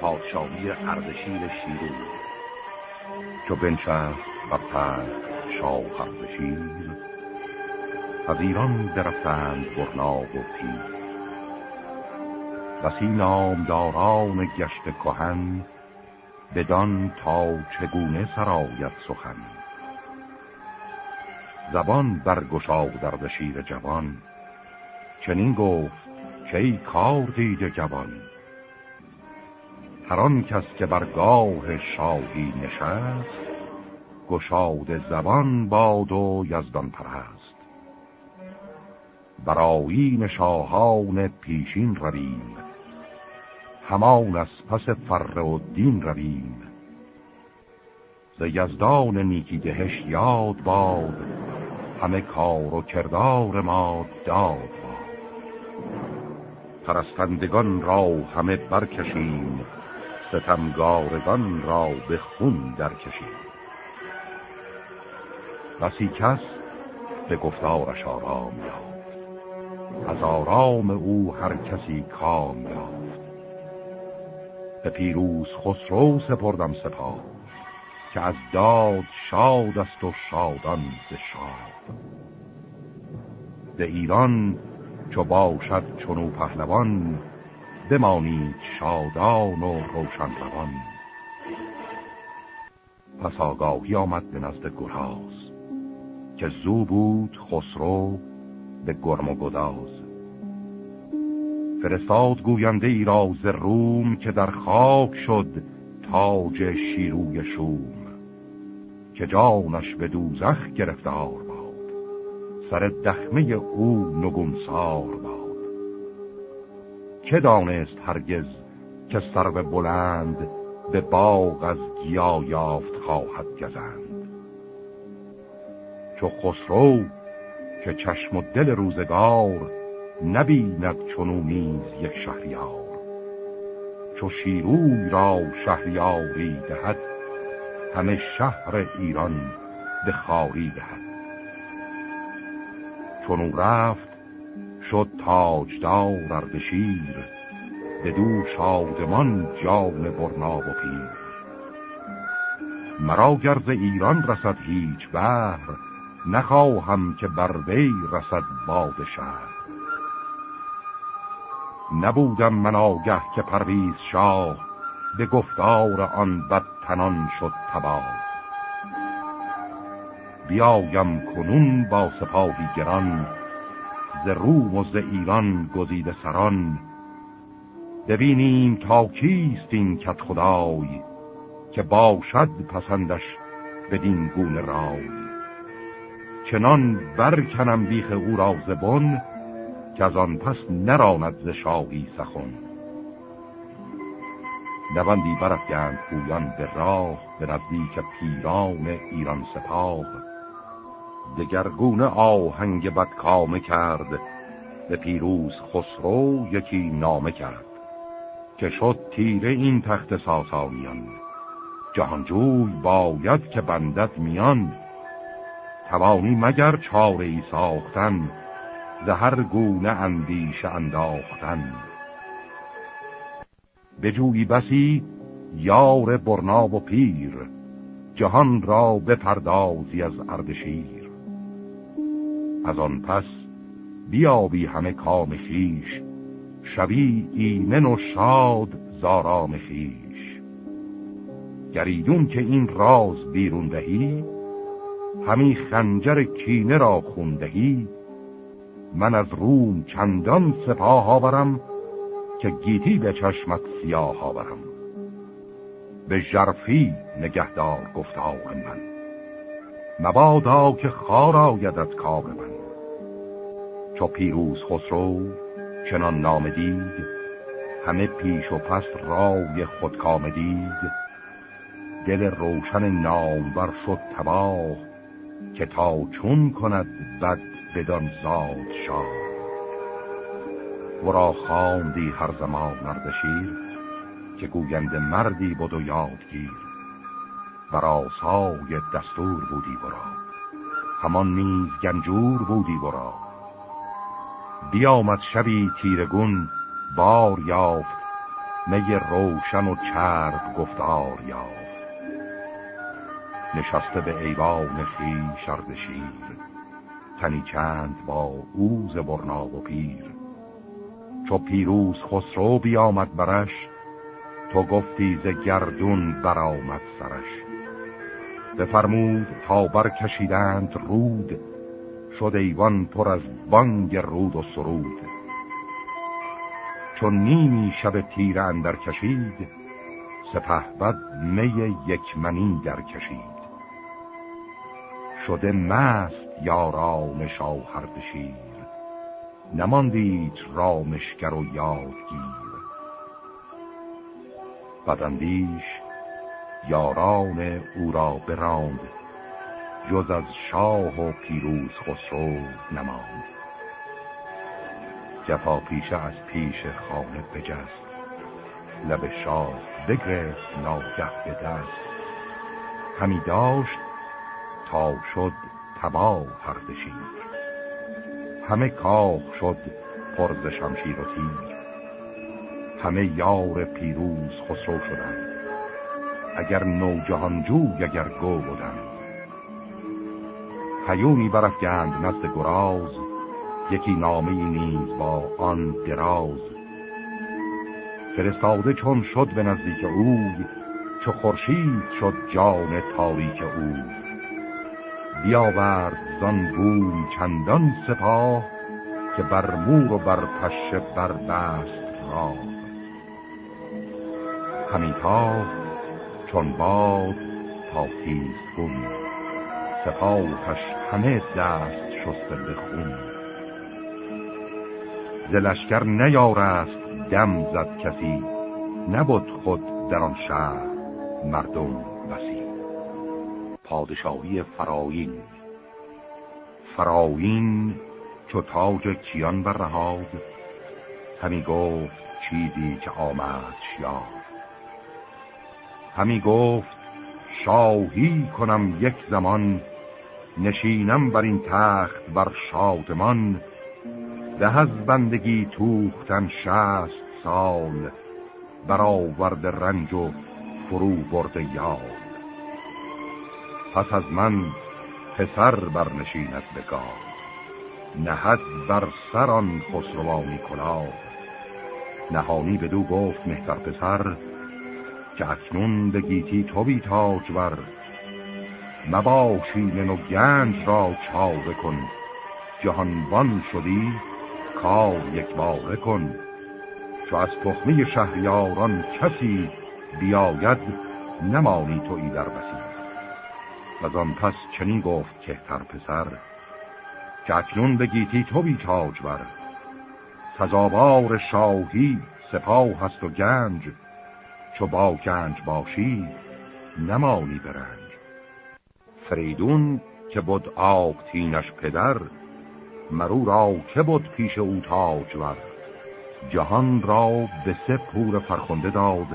پادشاهی اردشیر شیرو چو بنشست بر تخت شاه اردشیر از ایران درفتند برنا و پیر بسی نامداران گشت کهن بدان تا چگونه سرایت سخن. زبان برگشاد در شیر جوان چنین گفت ای کار دیده جوان. هر کس که بر گاه شاهی نشست گشاد زبان باد و یزدان پرست. برایین شاهان پیشین رویم همان از پس فر و دین رویم. ز یزدان نیکی دهش یاد باد همه کار و کردار ما داد باد. پرستندگان را همه برکشیم ستمگارگان را به خون درکشیم بسی کس به گفتارش آرام یافت. از آرام او هر کسی کام یافت. به پیروز خسرو سپردم سپاه که از داد شاد است و شادان ز شاد. به ایران چو باشد چونو پهلوان بمانید شادان و روشن روان. پس آگاهی آمد به نزد گراز که زو بود خسرو به گرم و گداز. فرستاد گوینده ای راز روم که در خاک شد تاج شیروی شوم که جانش به دوزخ گرفتار باد سر دخمه او نگونسار باد. که دانست هرگز که سر بلند به باغ از گیا یافت خواهد گزند؟ چو خسرو که چشم و دل روزگار نبیند چونو نیز یک شهریار. چو شیروی را شهریاری دهد همه شهر ایران به خاری دهد. چونو رفت شد تاجدار اردشیر به دو شادمان جان برنا و پیر. مرا گرز ایران رسد هیچ بهر نخواهم که بر وی رسد باد شهر. نبودم من آگه که پرویز شاه به گفتار آن بدتنان شد تباه. بیایم کنون با سپاهی گران ز روم و ز ایران گزیده سران. ببینیم تا کیست این کت خدای که باشد پسندش بدین گونه رای. چنان برکنم بیخ او را زبون که از آن پس نراند ز شاهی سخن. نوندی برفگند پویان به راه به نزدیک پیران ایران سپاه. دگرگونه آهنگ بد کامه کرد. به پیروز خسرو یکی نامه کرد که شد تیره این تخت ساسانیان. جهانجوی باید که بندت میان. توانی مگر چاره ای ساختن زهر گونه اندیش انداختن. به جوی بسی یار برنا و پیر جهان را بپردازی از اردشیر. از آن پس بیابی همه کام خیش شبی ایمن و شاد زارام خیش گریدون که این راز بیرون دهی همی خنجر کینه را خوندهی من از روم چندان سپاه آورم که گیتی به چشمت سیاه آورم. به جرفی نگهدار گفتار من. مبادا که خار آیدت کار من. چو پیروز خسرو چنان نام دید همه پیش و پس رای خود کام دید. دل روشن نامور شد تباه که تا چون کند بد بدان زاد شاه. ورا خواندی هر زمان مردشیر که گویند مردی بود و یادگیر. برا سای دستور بودی ورا همان نیز گنجور بودی ورا. بیامد شبی تیرگون بار یافت می روشن و چرب گفتار یافت. نشسته به ایوان خیش شیر تنی چند با اوز برنا و پیر. چو پیروز خسرو بیامد برش تو گفتی ز گردون برآمد سرش. بفرمود تا برکشیدند رود شد ایوان پر از بانگ رود و سرود. چون نیمی شب تیر اندر کشید سپه بد می یک منی در کشید. شده مست یاران شاهرد شیر نماندید رامشگر و یادگیر. بدندیش یاران او را براند جز از شاه و پیروز خسرو نماند. جفا پیشه از پیش خانه بجست. لب شاه بگرفت ناگه به دست. همی داشت تا شد تبا همه کاخ شد پرز شمشیر و تیر. همه یار پیروز خسرو شدند. اگر نوجهانجوی اگر گو بودند. هیونی برفگند نزد گراز یکی نامه نیز با آن دراز. فرستاده چون شد به نزدیک اوی چو خورشید شد جان تاریک او بیاورد زان بوم چندان سپاه که بر مور و بر پشه بر دست را همیتا چون باد تا تیز سپاهش همه دست شسته به خون. زلشکر نیارست دم زد کسی نبود خود در آن شهر مردم بسی. پادشاهی فراین فراین چو تاج کیان برهاد همی گفت چیزی که آمد یاد. همی گفت شاهی کنم یک زمان نشینم بر این تخت بر شادمان ده از بندگی توختن شست سال برآورد رنج و فرو برد یاد. پس از من پسر برنشیند بگاه نهد بر سران خسروانی کلاه. نهانی بدو گفت مهتر پسر که اکنون به گیتی تو بی تاج بر مباشین و گنج را چاره کن. جهانبان شدی کار یک باره کن. چو از تخمی شهریاران کسی بیاید نمانی توی در بسی. و آن پس چنین گفت کهتر پسر که اکنون به گیتی تو بی تاج بر سزاوار شاهی سپاه هست و گنج چو با گنج باشی نمانی برنج فریدون که بود آبتینش پدر مرو را که بود پیش او تاج ور جهان را به سه پور فرخنده داد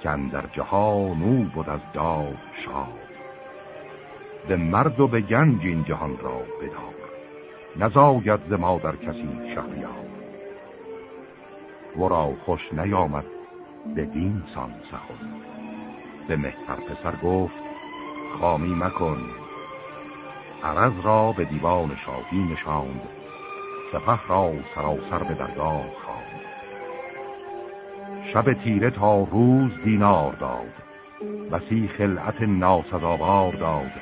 که در جهان او بود از داد شاد. به مرد و به گنج این جهان را بدار نزاید ز مادر کسی شهریار. ورا خوش نیامد به دین سان سخن. به مهتر پسر گفت خامی مکن. عرض را به دیوان شاهی نشاند سپه را سراسر به درگاه خواند. شب تیره تا روز دینار داد وسی خلعت ناسزاوار داد.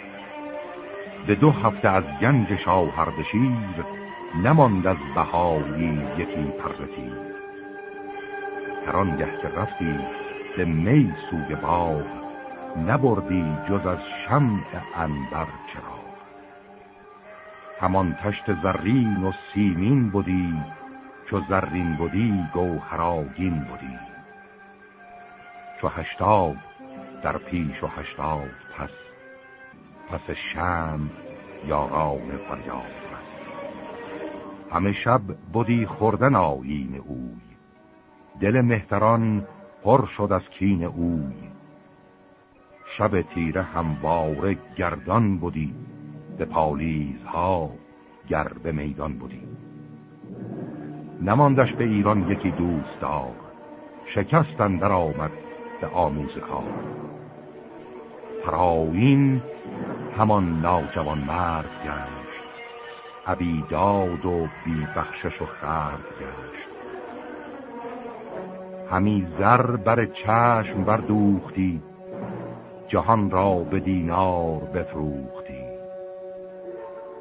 به دو هفته از گنج شاهردشیر نماند از بهایی یکی پرزتیر هر گه که رفتی به می سوی باغ نبردی جز از شمع انبر چرا همان تشت زرین و سیمین بودی چو زرین بودی گوهراگین بودی چو هشتاد در پیش و هشتاد پس پس شم یاران فریاد همه شب بودی خوردن آیین اوی دل مهتران پر شد از کین اوی شب تیره همواره گردان بودی به پالیزها گرد میدان بودی نماندش به ایران یکی دوست دار شکستن در آمد به آموز کار فراوین همان ناجوان مرد گشت عبیداد و بی بخشش و خرد گشت. همی زر بر چشم بردوختی جهان را به دینار بفروختی.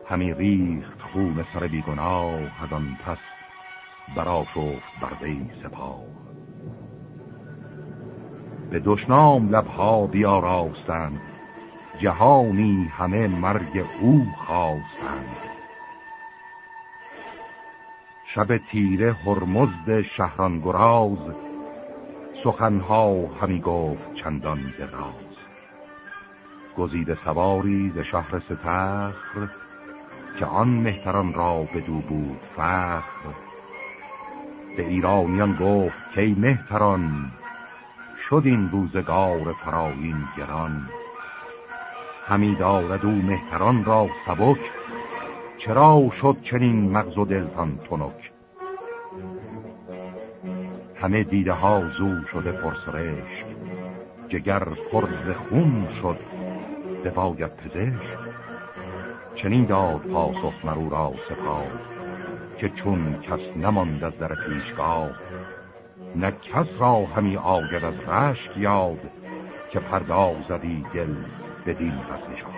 همی ریخت خون سر بیگناه از آن پس برا شفت بر وی سپاه. به دشنام لبها بیاراستند جهانی همه مرگ او خواستند. شب تیره هرمزد شهران گراز سخنها همی گفت چندان دراز. گزیده سواری ز شهر ستخر که آن مهتران را بدو بود فخر. به ایرانیان گفت که مهتران شد این روزگار فراین گران. همی دارد او مهتران را سبک چرا شد چنین مغز و دلتان تنک؟ همه دیده ها زو شده پرسرشک جگر پرز خون شد باید پزشک. چنین داد پاسخ مرو را سپاه که چون کس نماند از در پیشگاه نه کس را همی آگد از رشک یاد که پردازدی دل بدین پس نشان.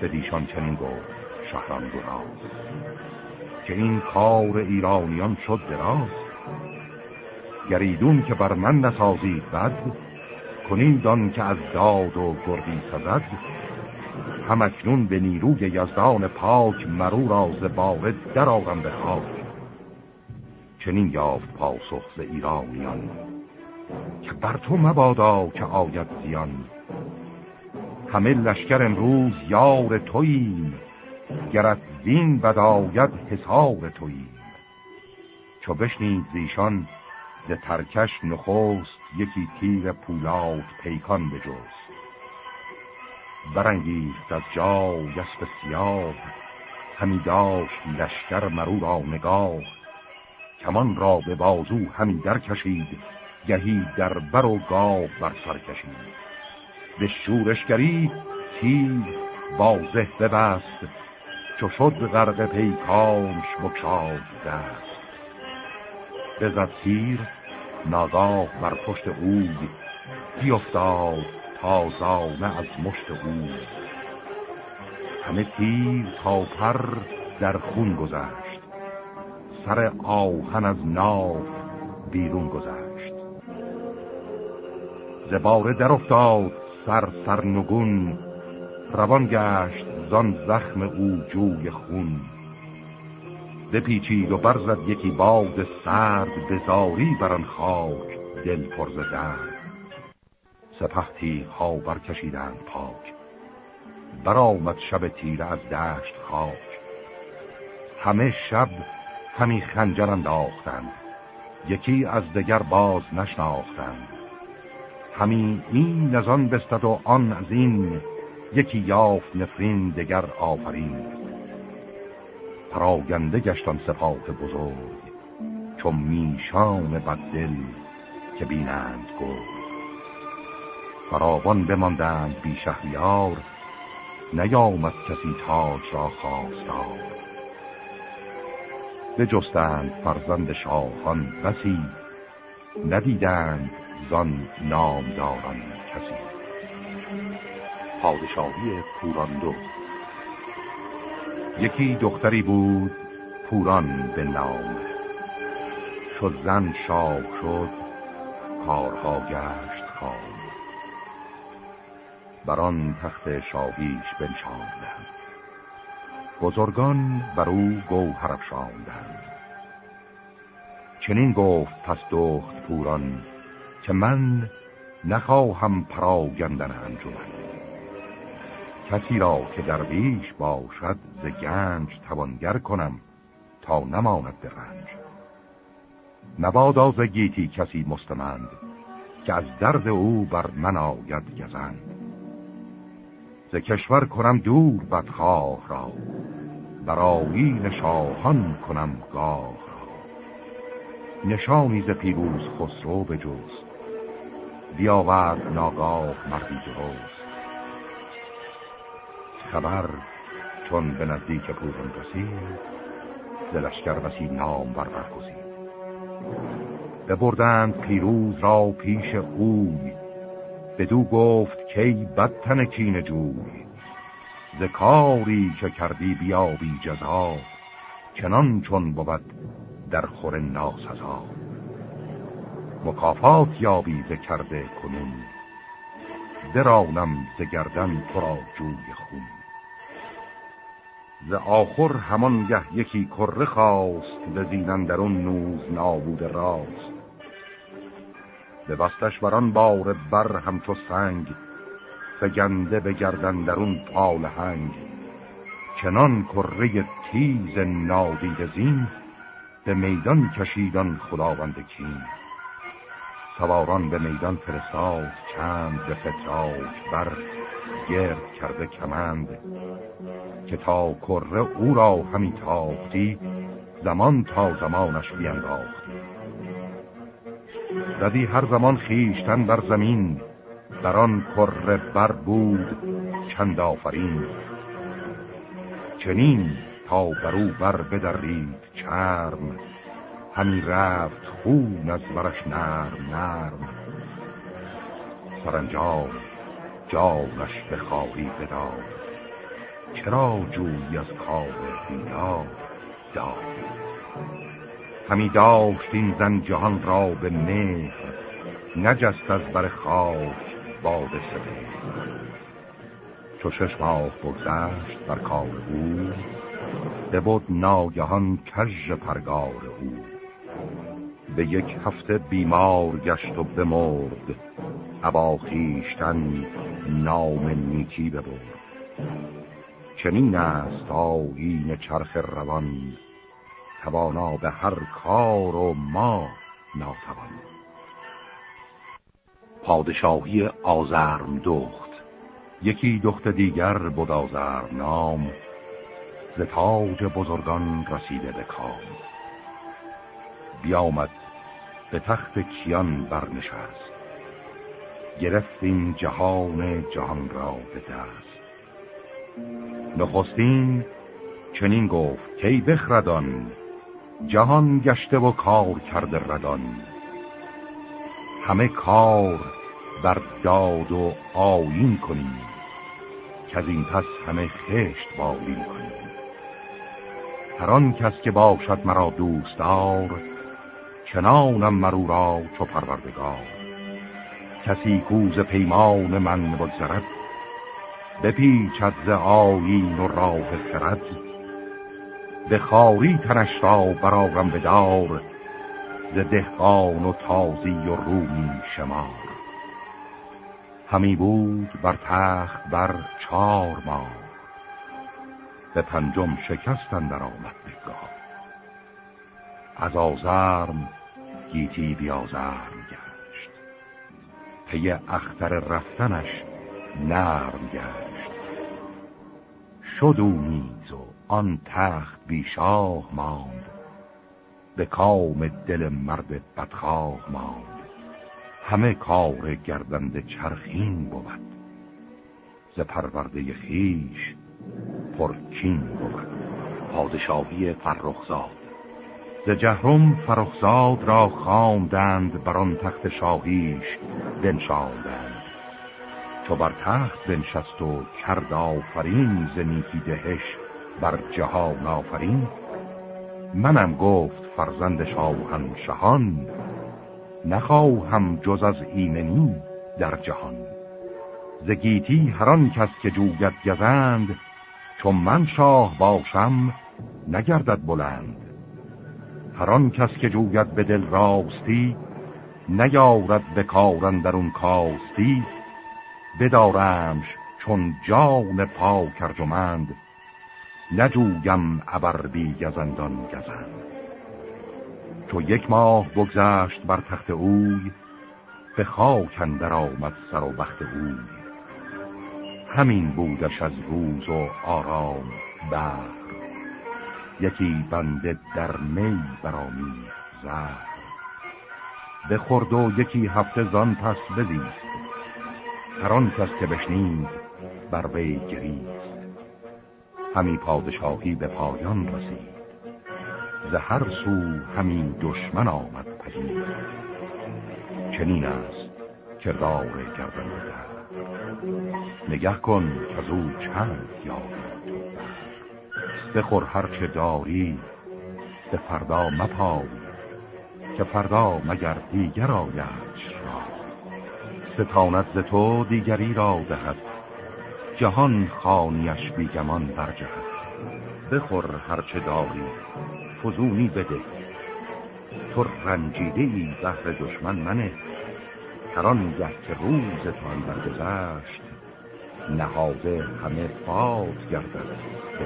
به دیشان چنین گفت شهران گراز که این کار ایرانیان شد دراز. گریدون که بر من نسازید بد کنین دان که از داد و گردی سزد. همکنون به نیروی یزدان پاک مرو را زباره در آغم به خاک. چنین یافت پاسخ ز ایرانیان که بر تو مبادا که آید زیان. همه لشکر امروز یار توییم گرت دین بداید حساب توییم چو بشنید زیشان ز ترکش نخست یکی تیر پولاد پیکان بجست. برانگیخت از جا یسب سیاه همی داشت لشکر مرو را نگاه. کمان را به بازو همی در کشید گهی در بر و گاه بر سر کشید. به شورشگری تیر بازه ببست چو شد غرق پیکانش بکشاد دست. بزد تیر ناگاه بر پشت اوی بیافتاد تازانه از مشت او همه تیر تا پر در خون گذشت. سر آهن از ناف بیرون گذشت. زباره در افتاد سر سرنگون روان گشت زان زخم او جوی خون. بپیچید و برزد یکی باد سرد بزاری بران خاک دل پرز درد. سپه ها برکشیدند پاک. برآمد شب تیره از دشت خاک. همه شب همی خنجر انداختند. یکی از دگر باز نشناختند. همین این از آن بستد و آن از این. یکی یافت نفرین دگر آفرین. پراگنده گشتان سپاه بزرگ چون میشان بددل که بینند گفت فراوان بماندند بی شهریار نیامد کسی تاج را خواستار. بجستند فرزند شاهان بسی ندیدند زان نامداران کسی. پادشاهی پوران دو یکی دختری بود پوران به نام. شد زن شاه شد کارها گشت خام. بران تخت شاهیش بنشاندند. بزرگان بر او گوهر افشاندند. چنین گفت پس دخت پوران که من نخواهم پراگندن انجمن. کسی را که درویش باشد ز گنج توانگر کنم تا نماند به رنج نبادا ز گیتی کسی مستمند که از درد او بر من آید گزند. ز کشور کنم دور بدخواه را بر شاهان کنم گاه را. نشانی ز پیروز خسرو به جز بیاورد ناگاه مردی درست. خبر چون به نزدیک پوران رسید دلشگر بسی نام بر برگزید ببردند پیروز را پیش اوی بدو گفت کی بدتن کین جوی ز کاری که کردی بیابی جزا چنان چون بود در خور ناسزا مکافات یابی ز کرده کنون درانم ز گردن تو را جوی خون. ز آخر گه یکی کره خواست به زینن درون نوز نابود راست. به بستش بران بار بر همچو سنگ فگنده به گردن درون پال هنگ. چنان کره تیز نادید زین به میدان کشیدان خداوند کین. سواران به میدان فرستاد چند به فتراک بر گرد کرده کمند که تا کره او را همی تاختی زمان تا زمانش بینداختی. زدی هر زمان خیشتن بر زمین در آن کره بر بود چند آفرین. چنین تا برو بر بدرید چرم همی رفت خون از برش نرم نرم. سرانجام جانش به خواهی بداد. چرا جوی از کار بیداد داد؟ همی داشت این زن جهان را به مهر نجست از بر خاک باد سبه چو شش ماه بگذشت بر کار او ببود ناگهان کژ پرگار او. به یک هفته بیمار گشت و بمرد ابا خیشتن نام نیکی ببرد. چنین است آیین چرخ روان توانا به هر کار و ما ناتوان. پادشاهی آزرم دخت یکی دخت دیگر بود آزرم نام ز تاج بزرگان رسیده به کام. بیامد به تخت کیان برنشست. گرفت این جهان جهان را به دست. نخستین چنین گفت کی بخردان جهان گشته و کار کرده ردان. همه کار بر داد و آیین کنیم که از این پس همه خشت بالین کنیم. هر آن کس که باشد مرا دوستدار چنانم مرو را چو پروردگار. کسی کوز پیمان من بگذرد بپیچد ز آیین و راه خرد. به خاری تنش را برارم بدار ز دهقان و تازی و رومی شمار. همی بود بر تخت بر چار ماه به پنجم شکستن در آمد بگاه از آزرم گیتی بیازرم. پی اختر رفتنش نرم گشت. شد او نیز و آن تخت بیشاه ماند. به کام دل مرد بدخواه ماند. همه کار گردنده چرخین بود. ز پرورده خیش پرکین بود. پادشاهی فرخزاد. ز جهرم فرخزاد را خواندند بر آن تخت شاهیش. بنشاندند. چو بر تخت بنشست و کرد آفرین ز نیکی دهش بر جهان آفرین. منم گفت فرزند شاهن شهان نخواهم جز از ایمنی در جهان. زگیتی هران کس که جوگت گزند چون من شاه باشم نگردد بلند. هران کس که جوید به دل راستی نیارد به کارن در اون کاستی بدارمش چون جان پاک ارجمند نجویم ابر گزندان گزند. چو یک ماه بگذشت بر تخت اوی به خاک اندر آمد سر و بخت اوی. همین بودش از روز و آرام بر یکی بنده در می برامی زهر بخورد و یکی هفته زان پس بزیست. هر کس که بشنید بر وی گریست. همی پادشاهی به پایان رسید. ز هر سو همین دشمن آمد پدید. چنین است کردار گردن نگه کن از او چند یابی بخور هرچه داری به فردا مپای. که فردا مگر دیگر آیدش را. ستانت ز تو دیگری را دهد. جهان خانیش بیگمان برجهد. بخور هرچه داری فزونی بده. تو رنجیده ای بهر دشمن منه. هران گه که روز تو برگذشت نهاده همه باد گردد که